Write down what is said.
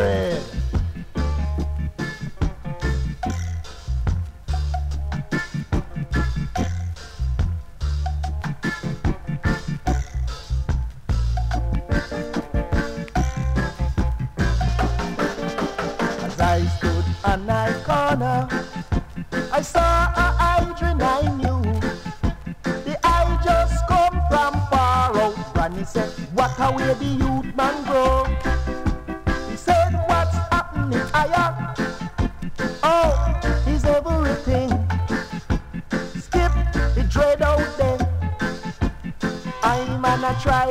Dread. As I stood on my corner, I saw a hydrant I knew. The eye just come from far out. Granny said, What a way the youth man grow. Higher? Oh, he's everything. Skip the dread out there. I'm gonna try